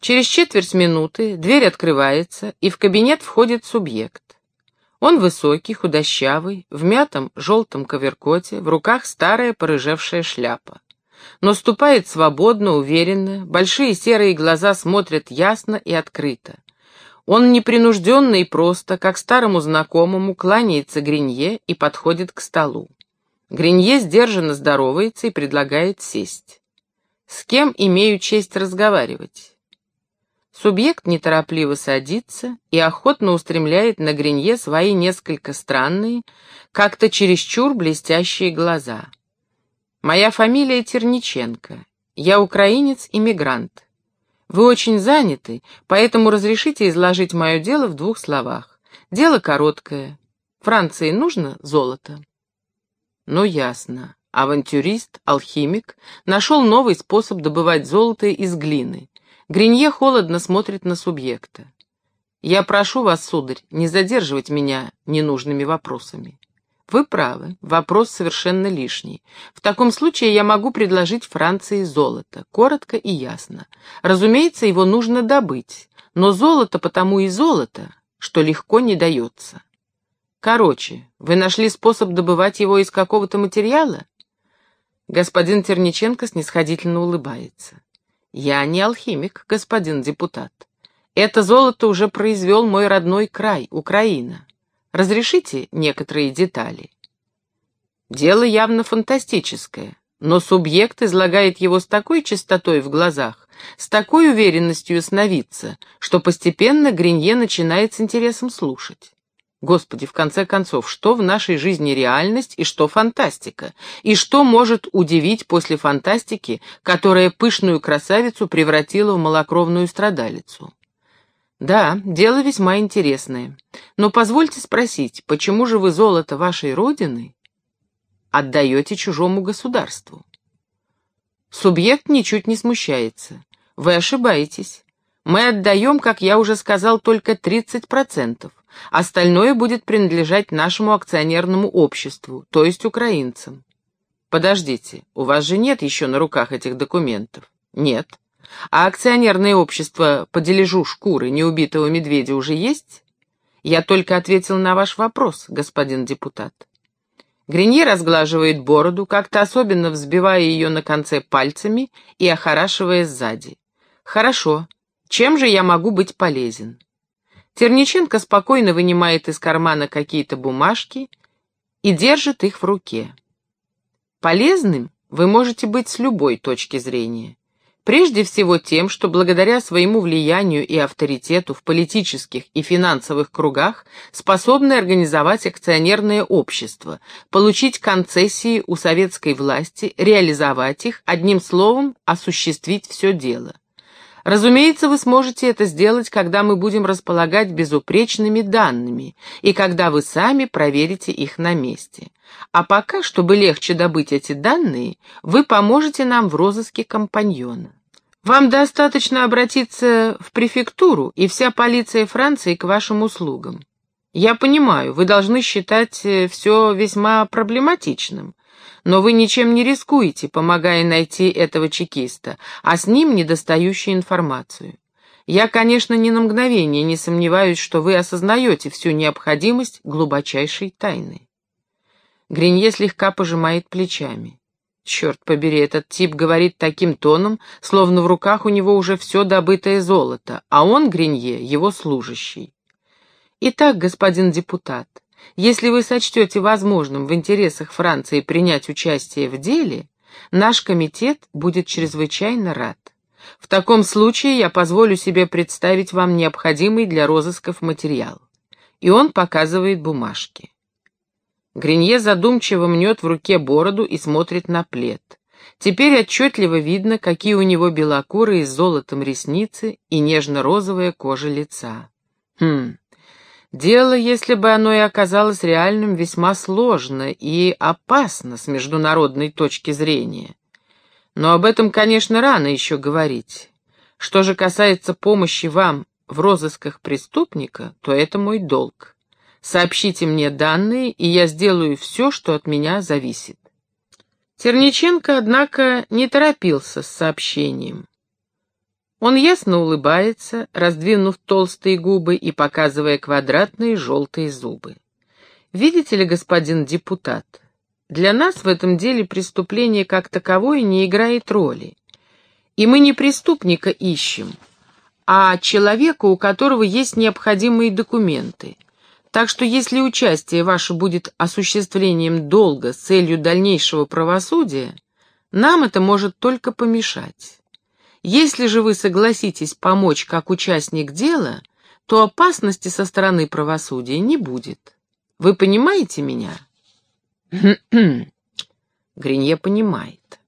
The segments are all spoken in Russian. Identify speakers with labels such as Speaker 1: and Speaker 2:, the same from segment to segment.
Speaker 1: Через четверть минуты дверь открывается, и в кабинет входит субъект. Он высокий, худощавый, в мятом желтом коверкоте, в руках старая порыжевшая шляпа. Но ступает свободно, уверенно, большие серые глаза смотрят ясно и открыто. Он непринужденно и просто, как старому знакомому, кланяется Гринье и подходит к столу. Гринье сдержанно здоровается и предлагает сесть. «С кем имею честь разговаривать?» Субъект неторопливо садится и охотно устремляет на Гринье свои несколько странные, как-то чересчур блестящие глаза. «Моя фамилия Терниченко. Я украинец-иммигрант. Вы очень заняты, поэтому разрешите изложить мое дело в двух словах. Дело короткое. Франции нужно золото?» «Ну, ясно. Авантюрист, алхимик, нашел новый способ добывать золото из глины. Гринье холодно смотрит на субъекта. «Я прошу вас, сударь, не задерживать меня ненужными вопросами». «Вы правы, вопрос совершенно лишний. В таком случае я могу предложить Франции золото, коротко и ясно. Разумеется, его нужно добыть, но золото потому и золото, что легко не дается. Короче, вы нашли способ добывать его из какого-то материала?» Господин Терниченко снисходительно улыбается. Я не алхимик, господин депутат. Это золото уже произвел мой родной край, Украина. Разрешите некоторые детали? Дело явно фантастическое, но субъект излагает его с такой чистотой в глазах, с такой уверенностью сновидца, что постепенно Гринье начинает с интересом слушать. Господи, в конце концов, что в нашей жизни реальность и что фантастика? И что может удивить после фантастики, которая пышную красавицу превратила в малокровную страдалицу? Да, дело весьма интересное. Но позвольте спросить, почему же вы золото вашей родины отдаете чужому государству? Субъект ничуть не смущается. Вы ошибаетесь. Мы отдаем, как я уже сказал, только 30%. Остальное будет принадлежать нашему акционерному обществу, то есть украинцам. Подождите, у вас же нет еще на руках этих документов? Нет. А акционерное общество по дележу шкуры неубитого медведя уже есть? Я только ответил на ваш вопрос, господин депутат. Гринье разглаживает бороду, как-то особенно взбивая ее на конце пальцами и охорашивая сзади. Хорошо. Чем же я могу быть полезен? Терниченко спокойно вынимает из кармана какие-то бумажки и держит их в руке. Полезным вы можете быть с любой точки зрения. Прежде всего тем, что благодаря своему влиянию и авторитету в политических и финансовых кругах способны организовать акционерное общество, получить концессии у советской власти, реализовать их, одним словом, осуществить все дело. Разумеется, вы сможете это сделать, когда мы будем располагать безупречными данными и когда вы сами проверите их на месте. А пока, чтобы легче добыть эти данные, вы поможете нам в розыске компаньона. Вам достаточно обратиться в префектуру, и вся полиция Франции к вашим услугам. Я понимаю, вы должны считать э, все весьма проблематичным, но вы ничем не рискуете, помогая найти этого чекиста, а с ним недостающую информацию. Я, конечно, ни на мгновение не сомневаюсь, что вы осознаете всю необходимость глубочайшей тайны. Гринье слегка пожимает плечами. Черт побери, этот тип говорит таким тоном, словно в руках у него уже все добытое золото, а он, Гринье, его служащий. Итак, господин депутат, если вы сочтете возможным в интересах Франции принять участие в деле, наш комитет будет чрезвычайно рад. В таком случае я позволю себе представить вам необходимый для розысков материал. И он показывает бумажки. Гринье задумчиво мнет в руке бороду и смотрит на плед. Теперь отчетливо видно, какие у него белокурые с золотом ресницы и нежно-розовая кожа лица. Хм, Дело, если бы оно и оказалось реальным, весьма сложно и опасно с международной точки зрения. Но об этом, конечно, рано еще говорить. Что же касается помощи вам в розысках преступника, то это мой долг. Сообщите мне данные, и я сделаю все, что от меня зависит. Терниченко, однако, не торопился с сообщением. Он ясно улыбается, раздвинув толстые губы и показывая квадратные желтые зубы. Видите ли, господин депутат, для нас в этом деле преступление как таковое не играет роли. И мы не преступника ищем, а человека, у которого есть необходимые документы. Так что если участие ваше будет осуществлением долга с целью дальнейшего правосудия, нам это может только помешать. Если же вы согласитесь помочь как участник дела, то опасности со стороны правосудия не будет. Вы понимаете меня? Гринье понимает.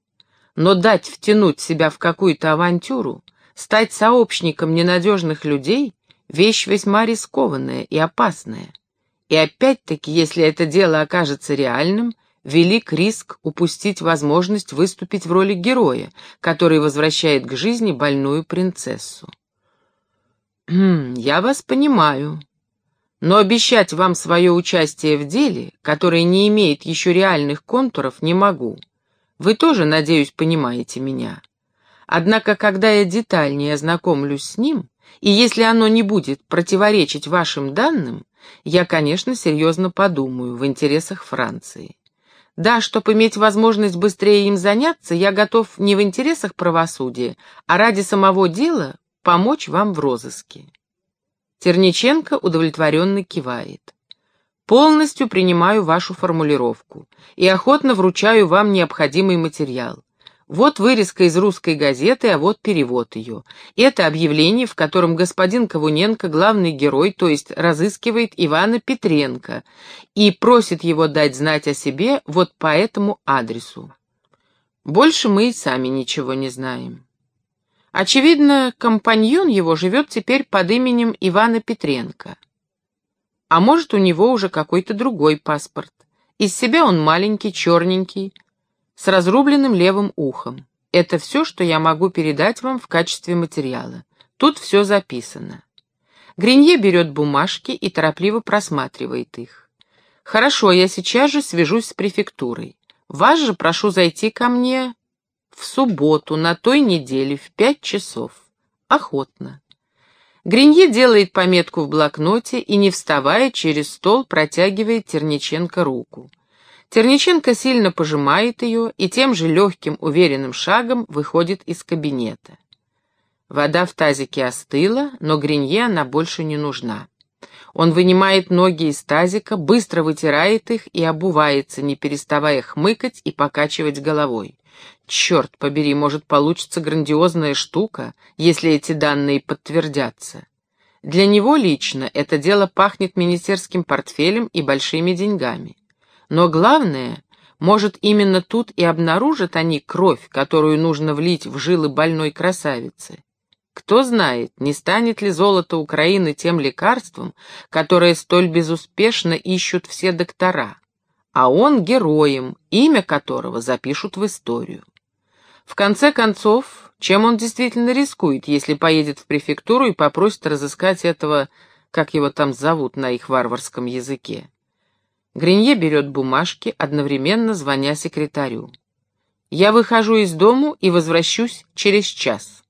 Speaker 1: Но дать втянуть себя в какую-то авантюру, стать сообщником ненадежных людей — вещь весьма рискованная и опасная. И опять-таки, если это дело окажется реальным, велик риск упустить возможность выступить в роли героя, который возвращает к жизни больную принцессу. «Хм, «Я вас понимаю», но обещать вам свое участие в деле, которое не имеет еще реальных контуров, не могу. Вы тоже, надеюсь, понимаете меня. Однако, когда я детальнее ознакомлюсь с ним, и если оно не будет противоречить вашим данным, я, конечно, серьезно подумаю в интересах Франции. Да, чтобы иметь возможность быстрее им заняться, я готов не в интересах правосудия, а ради самого дела помочь вам в розыске. Терниченко удовлетворенно кивает. «Полностью принимаю вашу формулировку и охотно вручаю вам необходимый материал. Вот вырезка из русской газеты, а вот перевод ее. Это объявление, в котором господин Ковуненко, главный герой, то есть разыскивает Ивана Петренко и просит его дать знать о себе вот по этому адресу. Больше мы и сами ничего не знаем. Очевидно, компаньон его живет теперь под именем Ивана Петренко. А может, у него уже какой-то другой паспорт. Из себя он маленький, черненький, с разрубленным левым ухом. Это все, что я могу передать вам в качестве материала. Тут все записано. Гринье берет бумажки и торопливо просматривает их. Хорошо, я сейчас же свяжусь с префектурой. Вас же прошу зайти ко мне в субботу на той неделе в пять часов. Охотно. Гринье делает пометку в блокноте и, не вставая, через стол протягивает Терниченко руку. Терниченко сильно пожимает ее и тем же легким, уверенным шагом выходит из кабинета. Вода в тазике остыла, но Гринье она больше не нужна. Он вынимает ноги из тазика, быстро вытирает их и обувается, не переставая хмыкать и покачивать головой. Черт побери, может, получится грандиозная штука, если эти данные подтвердятся. Для него лично это дело пахнет министерским портфелем и большими деньгами. Но главное, может, именно тут и обнаружат они кровь, которую нужно влить в жилы больной красавицы. Кто знает, не станет ли золото Украины тем лекарством, которое столь безуспешно ищут все доктора, а он героем, имя которого запишут в историю. В конце концов, чем он действительно рискует, если поедет в префектуру и попросит разыскать этого, как его там зовут на их варварском языке? Гринье берет бумажки, одновременно звоня секретарю. «Я выхожу из дому и возвращусь через час».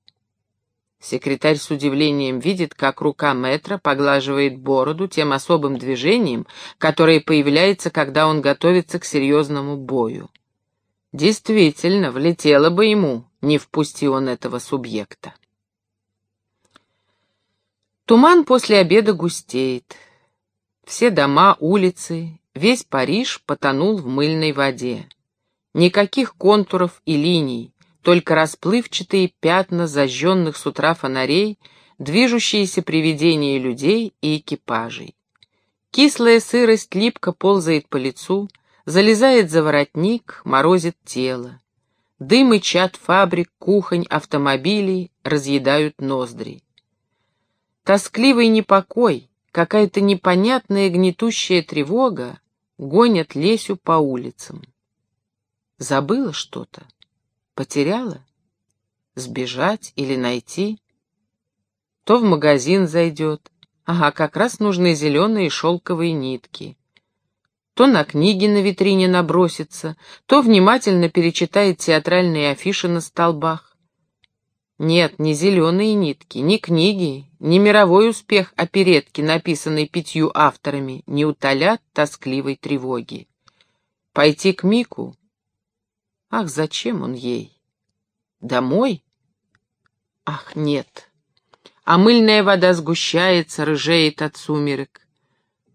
Speaker 1: Секретарь с удивлением видит, как рука мэтра поглаживает бороду тем особым движением, которое появляется, когда он готовится к серьезному бою. Действительно, влетело бы ему, не впусти он этого субъекта. Туман после обеда густеет. Все дома, улицы, весь Париж потонул в мыльной воде. Никаких контуров и линий, только расплывчатые пятна зажженных с утра фонарей, движущиеся привидения людей и экипажей. Кислая сырость липко ползает по лицу, залезает за воротник, морозит тело. Дым и чад фабрик, кухонь, автомобилей разъедают ноздри. Тоскливый непокой, какая-то непонятная гнетущая тревога гонят Лесю по улицам. Забыла что-то? Потеряла? Сбежать или найти? То в магазин зайдет. Ага, как раз нужны зеленые шелковые нитки. То на книги на витрине набросится, то внимательно перечитает театральные афиши на столбах. Нет, ни зеленые нитки, ни книги, ни мировой успех оперетки, написанной пятью авторами, не утолят тоскливой тревоги. Пойти к Мику? Ах, зачем он ей? Домой? Ах, нет. А мыльная вода сгущается, рыжеет от сумерек.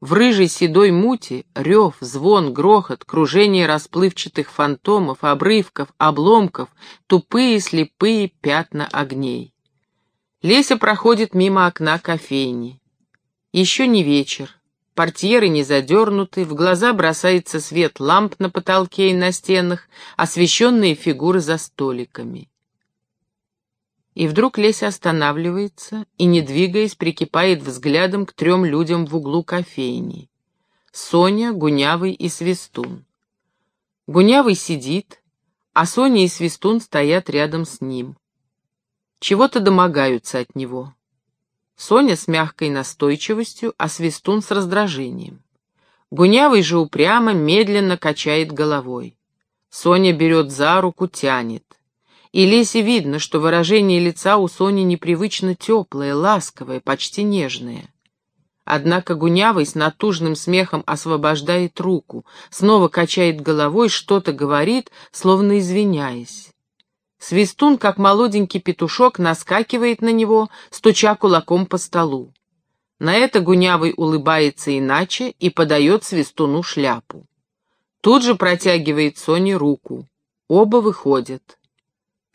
Speaker 1: В рыжей седой мути рев, звон, грохот, кружение расплывчатых фантомов, обрывков, обломков, тупые слепые пятна огней. Леся проходит мимо окна кофейни. Еще не вечер. Портьеры не задернуты, в глаза бросается свет ламп на потолке и на стенах, освещенные фигуры за столиками. И вдруг Леся останавливается и, не двигаясь, прикипает взглядом к трем людям в углу кофейни. Соня, Гунявый и Свистун. Гунявый сидит, а Соня и Свистун стоят рядом с ним. Чего-то домогаются от него. Соня с мягкой настойчивостью, а Свистун с раздражением. Гунявый же упрямо, медленно качает головой. Соня берет за руку, тянет. И Лесе видно, что выражение лица у Сони непривычно теплое, ласковое, почти нежное. Однако Гунявый с натужным смехом освобождает руку, снова качает головой, что-то говорит, словно извиняясь. Свистун, как молоденький петушок, наскакивает на него, стуча кулаком по столу. На это Гунявый улыбается иначе и подает Свистуну шляпу. Тут же протягивает Соне руку. Оба выходят.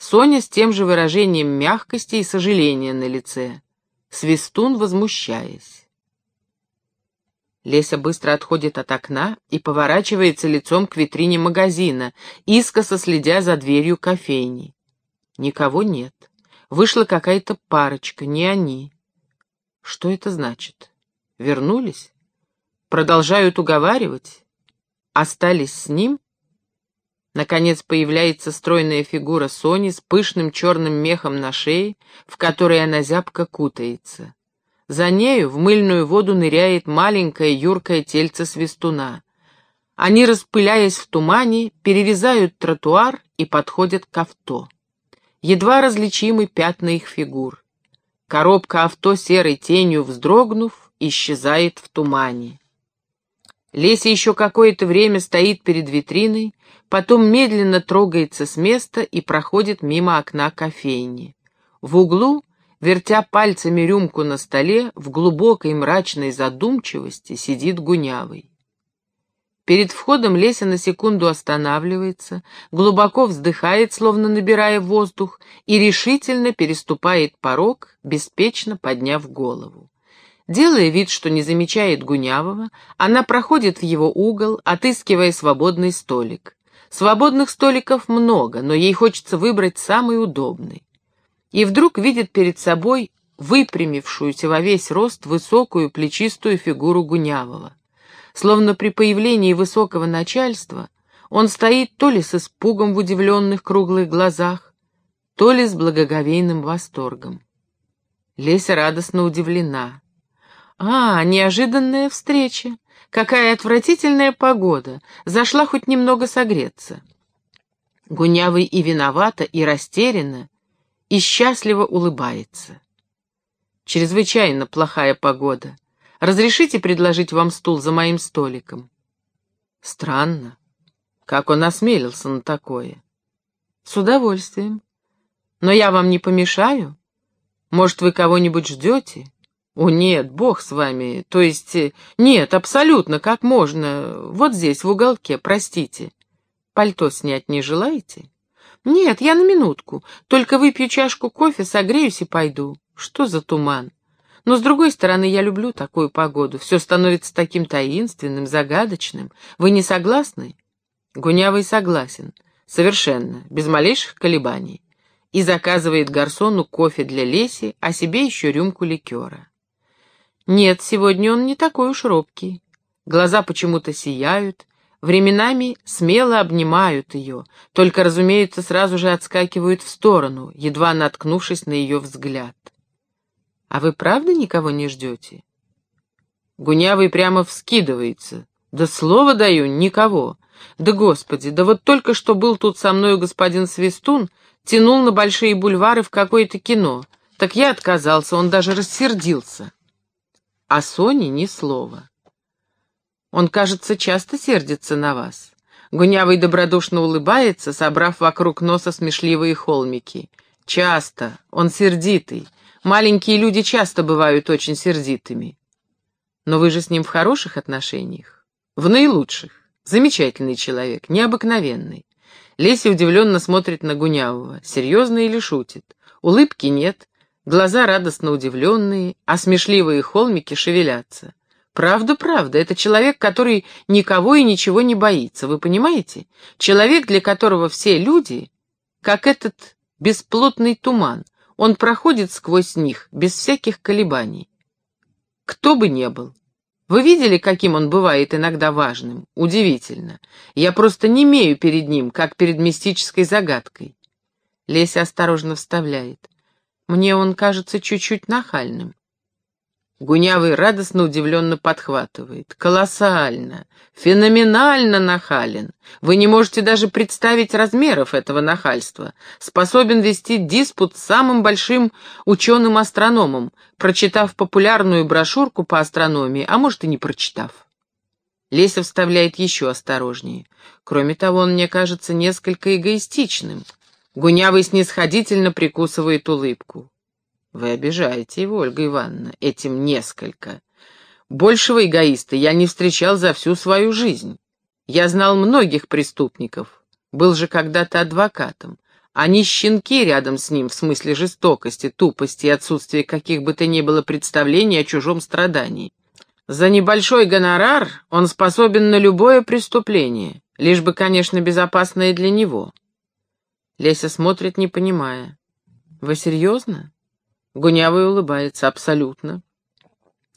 Speaker 1: Соня с тем же выражением мягкости и сожаления на лице. Свистун, возмущаясь. Леся быстро отходит от окна и поворачивается лицом к витрине магазина, искоса следя за дверью кофейни. Никого нет. Вышла какая-то парочка, не они. Что это значит? Вернулись? Продолжают уговаривать? Остались с ним? Наконец появляется стройная фигура Сони с пышным черным мехом на шее, в которой она зябко кутается. За нею в мыльную воду ныряет маленькое юркое тельце свистуна. Они, распыляясь в тумане, перерезают тротуар и подходят к авто. Едва различимы пятна их фигур. Коробка авто серой тенью вздрогнув, исчезает в тумане. Леся еще какое-то время стоит перед витриной, потом медленно трогается с места и проходит мимо окна кофейни. В углу, вертя пальцами рюмку на столе, в глубокой мрачной задумчивости сидит Гунявый. Перед входом Леся на секунду останавливается, глубоко вздыхает, словно набирая воздух, и решительно переступает порог, беспечно подняв голову. Делая вид, что не замечает Гунявого, она проходит в его угол, отыскивая свободный столик. Свободных столиков много, но ей хочется выбрать самый удобный. И вдруг видит перед собой выпрямившуюся во весь рост высокую плечистую фигуру Гунявого. Словно при появлении высокого начальства он стоит то ли с испугом в удивленных круглых глазах, то ли с благоговейным восторгом. Леся радостно удивлена. «А, неожиданная встреча! Какая отвратительная погода! Зашла хоть немного согреться!» Гунявый и виновата, и растеряна, и счастливо улыбается. «Чрезвычайно плохая погода. Разрешите предложить вам стул за моим столиком?» «Странно. Как он осмелился на такое?» «С удовольствием. Но я вам не помешаю? Может, вы кого-нибудь ждете?» «О, нет, бог с вами. То есть, э, нет, абсолютно, как можно. Вот здесь, в уголке, простите. Пальто снять не желаете?» «Нет, я на минутку. Только выпью чашку кофе, согреюсь и пойду. Что за туман?» Но, с другой стороны, я люблю такую погоду. Все становится таким таинственным, загадочным. Вы не согласны? Гунявый согласен. Совершенно, без малейших колебаний. И заказывает гарсону кофе для Леси, а себе еще рюмку ликера. Нет, сегодня он не такой уж робкий. Глаза почему-то сияют, временами смело обнимают ее, только, разумеется, сразу же отскакивают в сторону, едва наткнувшись на ее взгляд. «А вы правда никого не ждете?» Гунявый прямо вскидывается. «Да слово даю, никого. Да господи, да вот только что был тут со мною господин Свистун, тянул на большие бульвары в какое-то кино. Так я отказался, он даже рассердился. А Соне ни слова. Он, кажется, часто сердится на вас. Гунявый добродушно улыбается, собрав вокруг носа смешливые холмики. Часто. Он сердитый. Маленькие люди часто бывают очень сердитыми. Но вы же с ним в хороших отношениях? В наилучших. Замечательный человек, необыкновенный. Леся удивленно смотрит на Гунявого. Серьезно или шутит? Улыбки нет, глаза радостно удивленные, а смешливые холмики шевелятся. Правда, правда, это человек, который никого и ничего не боится, вы понимаете? Человек, для которого все люди, как этот бесплотный туман, он проходит сквозь них без всяких колебаний. Кто бы ни был. Вы видели, каким он бывает иногда важным? Удивительно. Я просто не имею перед ним, как перед мистической загадкой. Леся осторожно вставляет. Мне он кажется чуть-чуть нахальным. Гунявый радостно удивленно подхватывает. Колоссально, феноменально нахален. Вы не можете даже представить размеров этого нахальства. Способен вести диспут с самым большим ученым-астрономом, прочитав популярную брошюрку по астрономии, а может и не прочитав. Леся вставляет еще осторожнее. Кроме того, он мне кажется несколько эгоистичным. Гунявый снисходительно прикусывает улыбку. Вы обижаете его, Ольга Ивановна, этим несколько. Большего эгоиста я не встречал за всю свою жизнь. Я знал многих преступников, был же когда-то адвокатом. Они щенки рядом с ним в смысле жестокости, тупости и отсутствия каких бы то ни было представлений о чужом страдании. За небольшой гонорар он способен на любое преступление, лишь бы, конечно, безопасное для него. Леся смотрит, не понимая. «Вы серьезно?» Гунявый улыбается. Абсолютно.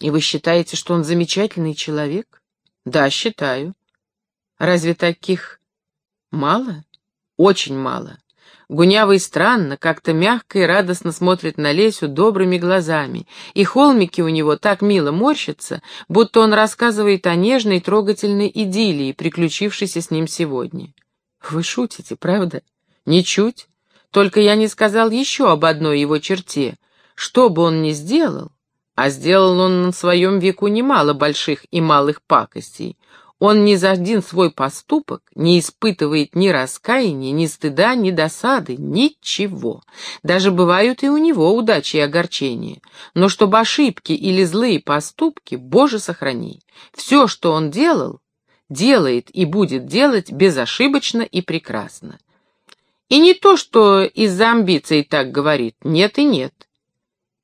Speaker 1: И вы считаете, что он замечательный человек? Да, считаю. Разве таких мало? Очень мало. Гунявый странно, как-то мягко и радостно смотрит на Лесю добрыми глазами, и холмики у него так мило морщатся, будто он рассказывает о нежной трогательной идиллии, приключившейся с ним сегодня. Вы шутите, правда? Ничуть. Только я не сказал еще об одной его черте. Что бы он ни сделал, а сделал он на своем веку немало больших и малых пакостей, он ни за один свой поступок не испытывает ни раскаяния, ни стыда, ни досады, ничего. Даже бывают и у него удачи и огорчения. Но чтобы ошибки или злые поступки, Боже сохрани, все, что он делал, делает и будет делать безошибочно и прекрасно. И не то, что из-за амбиций так говорит, нет и нет.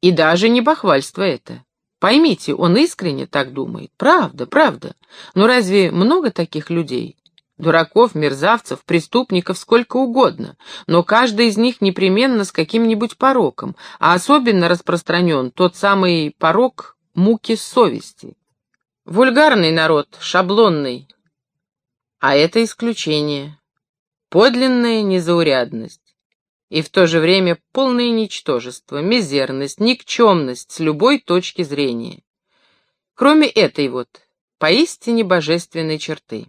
Speaker 1: И даже не бахвальство это. Поймите, он искренне так думает. Правда, правда. Но разве много таких людей? Дураков, мерзавцев, преступников сколько угодно, но каждый из них непременно с каким-нибудь пороком, а особенно распространен тот самый порок муки совести. Вульгарный народ, шаблонный. А это исключение. Подлинная незаурядность и в то же время полное ничтожество, мизерность, никчемность с любой точки зрения. Кроме этой вот поистине божественной черты.